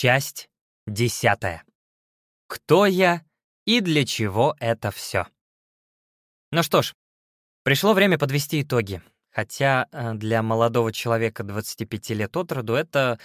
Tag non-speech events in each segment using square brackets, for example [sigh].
Часть десятая. Кто я и для чего это все? Ну что ж, пришло время подвести итоги. Хотя э, для молодого человека 25 лет от роду это,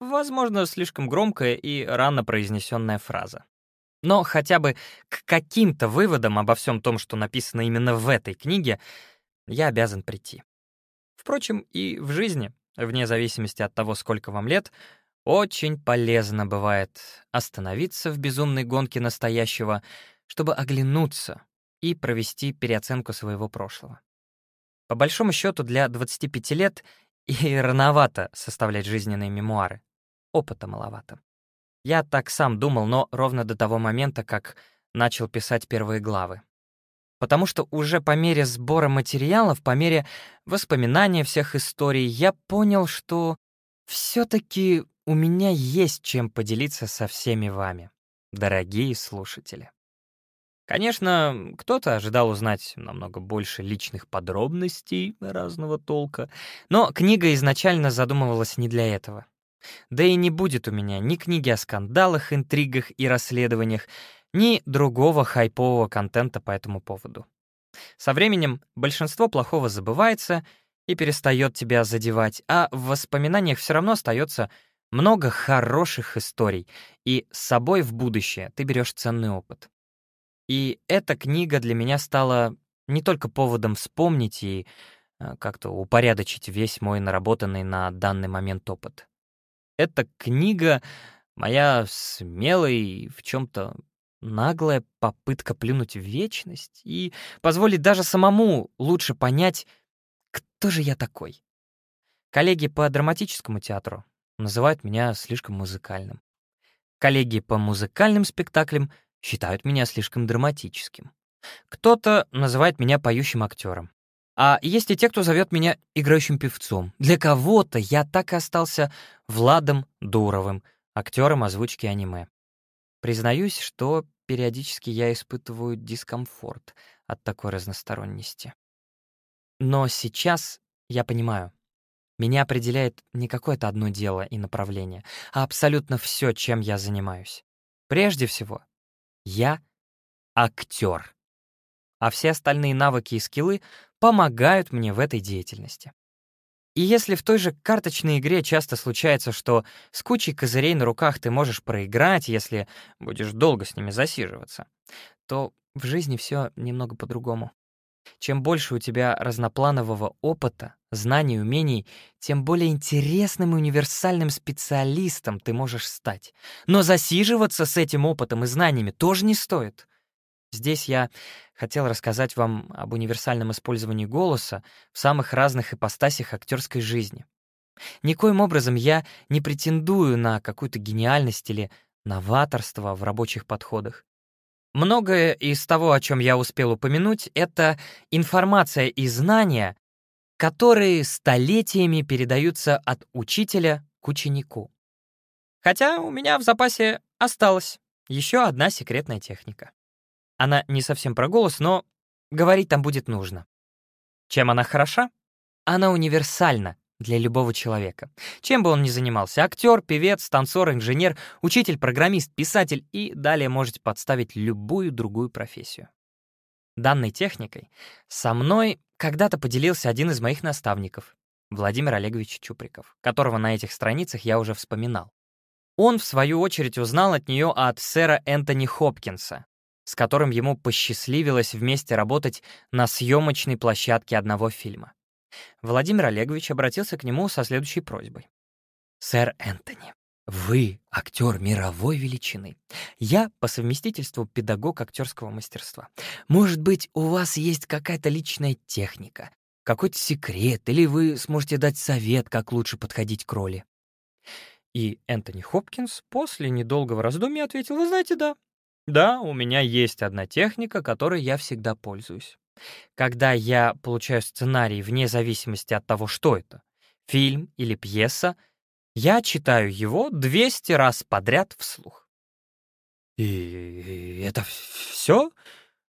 возможно, слишком громкая и рано произнесенная фраза. Но хотя бы к каким-то выводам обо всем том, что написано именно в этой книге, я обязан прийти. Впрочем, и в жизни, вне зависимости от того, сколько вам лет, очень полезно бывает остановиться в безумной гонке настоящего, чтобы оглянуться и провести переоценку своего прошлого. По большому счету, для 25 лет и рановато составлять жизненные мемуары. Опыта маловато. Я так сам думал, но ровно до того момента, как начал писать первые главы. Потому что уже по мере сбора материалов, по мере воспоминания всех историй, я понял, что все таки у меня есть чем поделиться со всеми вами, дорогие слушатели. Конечно, кто-то ожидал узнать намного больше личных подробностей разного толка, но книга изначально задумывалась не для этого. Да и не будет у меня ни книги о скандалах, интригах и расследованиях, ни другого хайпового контента по этому поводу. Со временем большинство плохого забывается и перестает тебя задевать, а в воспоминаниях все равно остается много хороших историй, и с собой в будущее ты берешь ценный опыт. И эта книга для меня стала не только поводом вспомнить и э, как-то упорядочить весь мой наработанный на данный момент опыт. Эта книга — моя смелая и в чем то наглая попытка плюнуть в вечность и позволить даже самому лучше понять, кто же я такой. Коллеги по драматическому театру называют меня слишком музыкальным. Коллеги по музыкальным спектаклям считают меня слишком драматическим. Кто-то называет меня поющим актером. А есть и те, кто зовет меня играющим певцом. Для кого-то я так и остался Владом Дуровым, актером озвучки аниме. Признаюсь, что периодически я испытываю дискомфорт от такой разносторонности. Но сейчас я понимаю, меня определяет не какое-то одно дело и направление, а абсолютно все, чем я занимаюсь. Прежде всего, я актер. А все остальные навыки и скиллы помогают мне в этой деятельности. И если в той же карточной игре часто случается, что с кучей козырей на руках ты можешь проиграть, если будешь долго с ними засиживаться, то в жизни все немного по-другому. Чем больше у тебя разнопланового опыта, знаний, умений, тем более интересным и универсальным специалистом ты можешь стать. Но засиживаться с этим опытом и знаниями тоже не стоит. Здесь я хотел рассказать вам об универсальном использовании голоса в самых разных ипостасях актерской жизни. Никоим образом я не претендую на какую-то гениальность или новаторство в рабочих подходах. Многое из того, о чем я успел упомянуть, это информация и знания, которые столетиями передаются от учителя к ученику. Хотя у меня в запасе осталась еще одна секретная техника. Она не совсем про голос, но говорить там будет нужно. Чем она хороша? Она универсальна для любого человека. Чем бы он ни занимался — актер, певец, танцор, инженер, учитель, программист, писатель и далее можете подставить любую другую профессию. Данной техникой со мной когда-то поделился один из моих наставников, Владимир Олегович Чуприков, которого на этих страницах я уже вспоминал. Он, в свою очередь, узнал от нее от сэра Энтони Хопкинса, с которым ему посчастливилось вместе работать на съемочной площадке одного фильма. Владимир Олегович обратился к нему со следующей просьбой. «Сэр Энтони, вы актер мировой величины. Я по совместительству педагог актерского мастерства. Может быть, у вас есть какая-то личная техника, какой-то секрет, или вы сможете дать совет, как лучше подходить к роли?» И Энтони Хопкинс после недолгого раздумья ответил, «Вы знаете, да. Да, у меня есть одна техника, которой я всегда пользуюсь. Когда я получаю сценарий вне зависимости от того, что это, фильм или пьеса, я читаю его 200 раз подряд вслух. «И это все?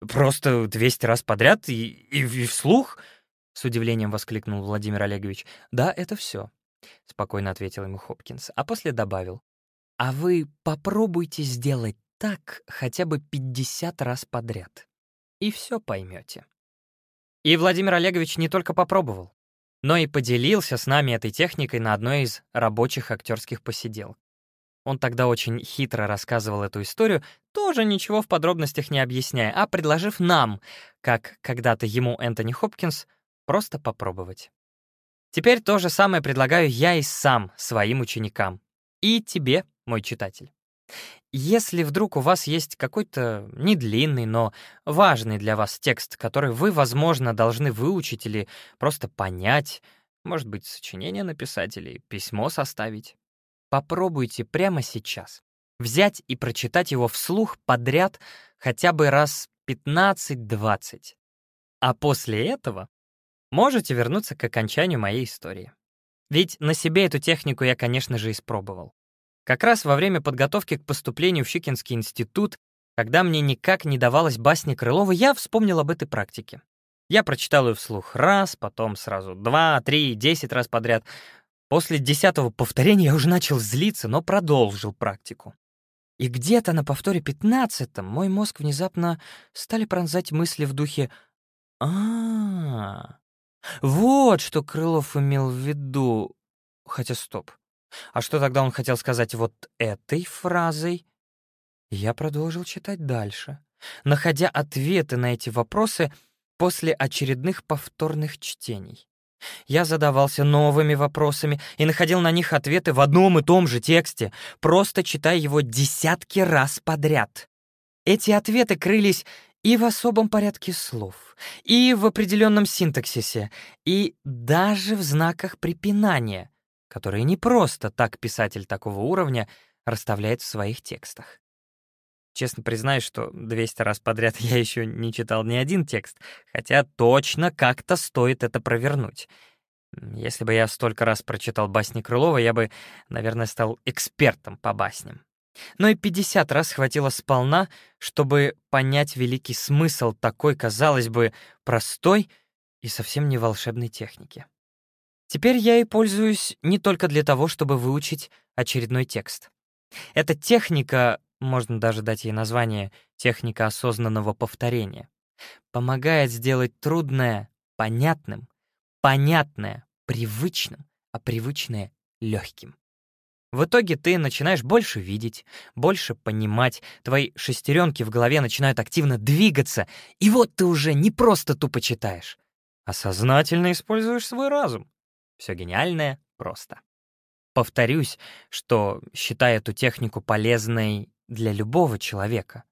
Просто 200 раз подряд и, и, вслух?» — с удивлением воскликнул Владимир Олегович. «Да, это все», — спокойно ответил ему Хопкинс, а после добавил. А вы попробуйте сделать так хотя бы 50 раз подряд. И все поймете. И Владимир Олегович не только попробовал, но и поделился с нами этой техникой на одной из рабочих актерских посиделок. Он тогда очень хитро рассказывал эту историю, тоже ничего в подробностях не объясняя, а предложив нам, как когда-то ему Энтони Хопкинс, просто попробовать. Теперь то же самое предлагаю я и сам своим ученикам. И тебе, мой читатель. Если вдруг у вас есть какой-то недлинный, но важный для вас текст, который вы, возможно, должны выучить или просто понять, может быть, сочинение написать или письмо составить, попробуйте прямо сейчас взять и прочитать его вслух подряд хотя бы раз 15-20. А после этого можете вернуться к окончанию моей истории. Ведь на себе эту технику я, конечно же, испробовал. Как раз во время подготовки к поступлению в Щукинский институт, когда мне никак не давалась басня Крылова, я вспомнил об этой практике. Я прочитал ее вслух раз, потом сразу два, три, десять раз подряд. После десятого повторения я уже начал злиться, но продолжил практику. И где-то на повторе пятнадцатом мой мозг внезапно стали пронзать мысли в духе а, -а, -а вот что Крылов имел в виду. Хотя стоп. А что тогда он хотел сказать вот этой фразой? Я продолжил читать дальше, находя ответы на эти вопросы после очередных повторных чтений. Я задавался новыми вопросами и находил на них ответы в одном и том же тексте, просто читая его десятки раз подряд. Эти ответы крылись и в особом порядке слов, и в определенном синтаксисе, и даже в знаках препинания, которые не просто так писатель такого уровня расставляет в своих текстах. Честно признаюсь, что 200 раз подряд [laughs] я еще не читал ни один текст, хотя точно как-то стоит это провернуть. Если бы я столько раз прочитал басни Крылова, я бы, наверное, стал экспертом по басням. Но и 50 раз хватило сполна, чтобы понять великий смысл такой, казалось бы, простой и совсем не волшебной техники. Теперь я и пользуюсь не только для того, чтобы выучить очередной текст. Эта техника, можно даже дать ей название «техника осознанного повторения», помогает сделать трудное понятным, понятное привычным, а привычное — легким. В итоге ты начинаешь больше видеть, больше понимать, твои шестеренки в голове начинают активно двигаться, и вот ты уже не просто тупо читаешь, а сознательно используешь свой разум. Все гениальное просто. Повторюсь, что считаю эту технику полезной для любого человека.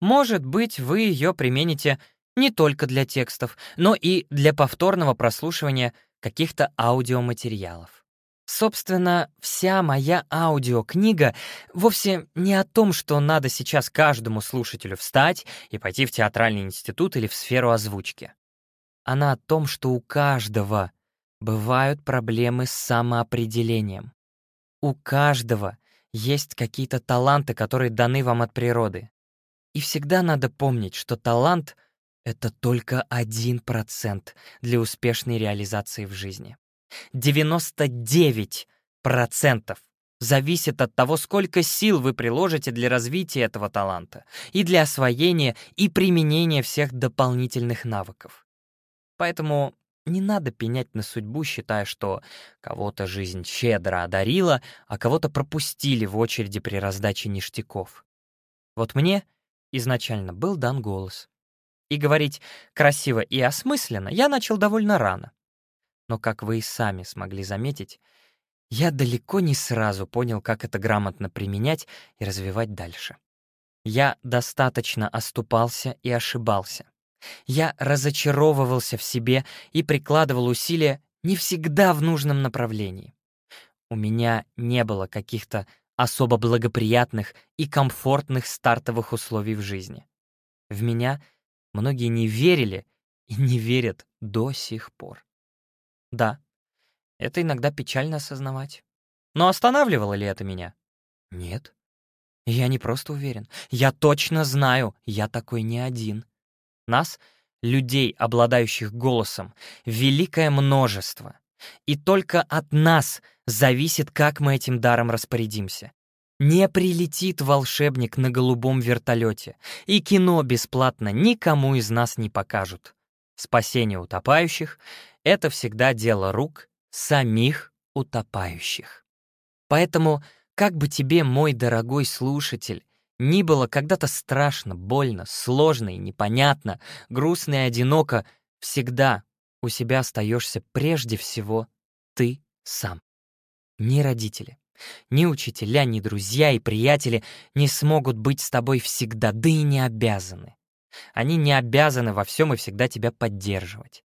Может быть, вы ее примените не только для текстов, но и для повторного прослушивания каких-то аудиоматериалов. Собственно, вся моя аудиокнига вовсе не о том, что надо сейчас каждому слушателю встать и пойти в театральный институт или в сферу озвучки. Она о том, что у каждого бывают проблемы с самоопределением. У каждого есть какие-то таланты, которые даны вам от природы. И всегда надо помнить, что талант — это только 1% для успешной реализации в жизни. 99% зависит от того, сколько сил вы приложите для развития этого таланта и для освоения и применения всех дополнительных навыков. Поэтому не надо пенять на судьбу, считая, что кого-то жизнь щедро одарила, а кого-то пропустили в очереди при раздаче ништяков. Вот мне изначально был дан голос. И говорить красиво и осмысленно я начал довольно рано. Но, как вы и сами смогли заметить, я далеко не сразу понял, как это грамотно применять и развивать дальше. Я достаточно оступался и ошибался. Я разочаровывался в себе и прикладывал усилия не всегда в нужном направлении. У меня не было каких-то особо благоприятных и комфортных стартовых условий в жизни. В меня многие не верили и не верят до сих пор. Да, это иногда печально осознавать. Но останавливало ли это меня? Нет. Я не просто уверен. Я точно знаю, я такой не один. Нас, людей, обладающих голосом, великое множество. И только от нас зависит, как мы этим даром распорядимся. Не прилетит волшебник на голубом вертолете, и кино бесплатно никому из нас не покажут. Спасение утопающих — это всегда дело рук самих утопающих. Поэтому, как бы тебе, мой дорогой слушатель, ни было когда-то страшно, больно, сложно и непонятно, грустно и одиноко, всегда у себя остаешься прежде всего ты сам. Ни родители, ни учителя, ни друзья и приятели не смогут быть с тобой всегда, да и не обязаны. Они не обязаны во всем и всегда тебя поддерживать.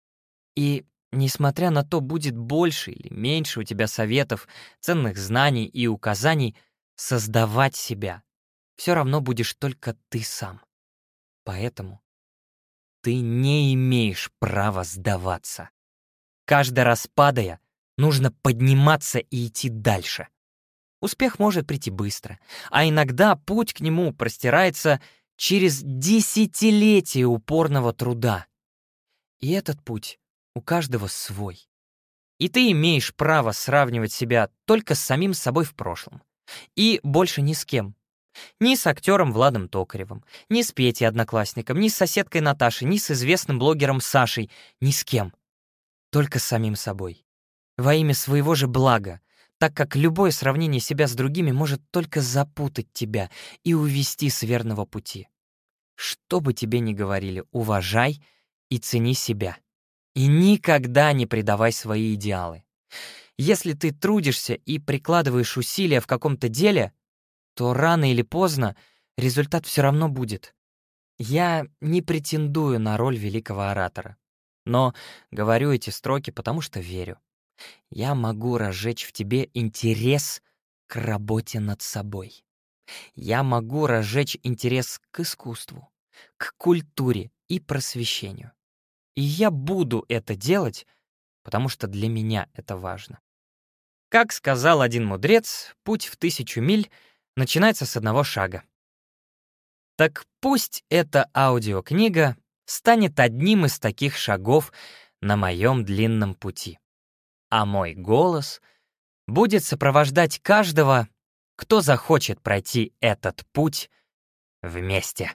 И несмотря на то, будет больше или меньше у тебя советов, ценных знаний и указаний, создавать себя все равно будешь только ты сам. Поэтому ты не имеешь права сдаваться. Каждый раз падая, нужно подниматься и идти дальше. Успех может прийти быстро, а иногда путь к нему простирается через десятилетия упорного труда. И этот путь у каждого свой. И ты имеешь право сравнивать себя только с самим собой в прошлом. И больше ни с кем. Ни с актером Владом Токаревым, ни с Петей Одноклассником, ни с соседкой Наташей, ни с известным блогером Сашей, ни с кем. Только с самим собой. Во имя своего же блага, так как любое сравнение себя с другими может только запутать тебя и увести с верного пути. Что бы тебе ни говорили, уважай и цени себя. И никогда не предавай свои идеалы. Если ты трудишься и прикладываешь усилия в каком-то деле, то рано или поздно результат все равно будет. Я не претендую на роль великого оратора, но говорю эти строки, потому что верю я могу разжечь в тебе интерес к работе над собой. Я могу разжечь интерес к искусству, к культуре и просвещению. И я буду это делать, потому что для меня это важно. Как сказал один мудрец, путь в тысячу миль начинается с одного шага. Так пусть эта аудиокнига станет одним из таких шагов на моем длинном пути а мой голос будет сопровождать каждого, кто захочет пройти этот путь вместе.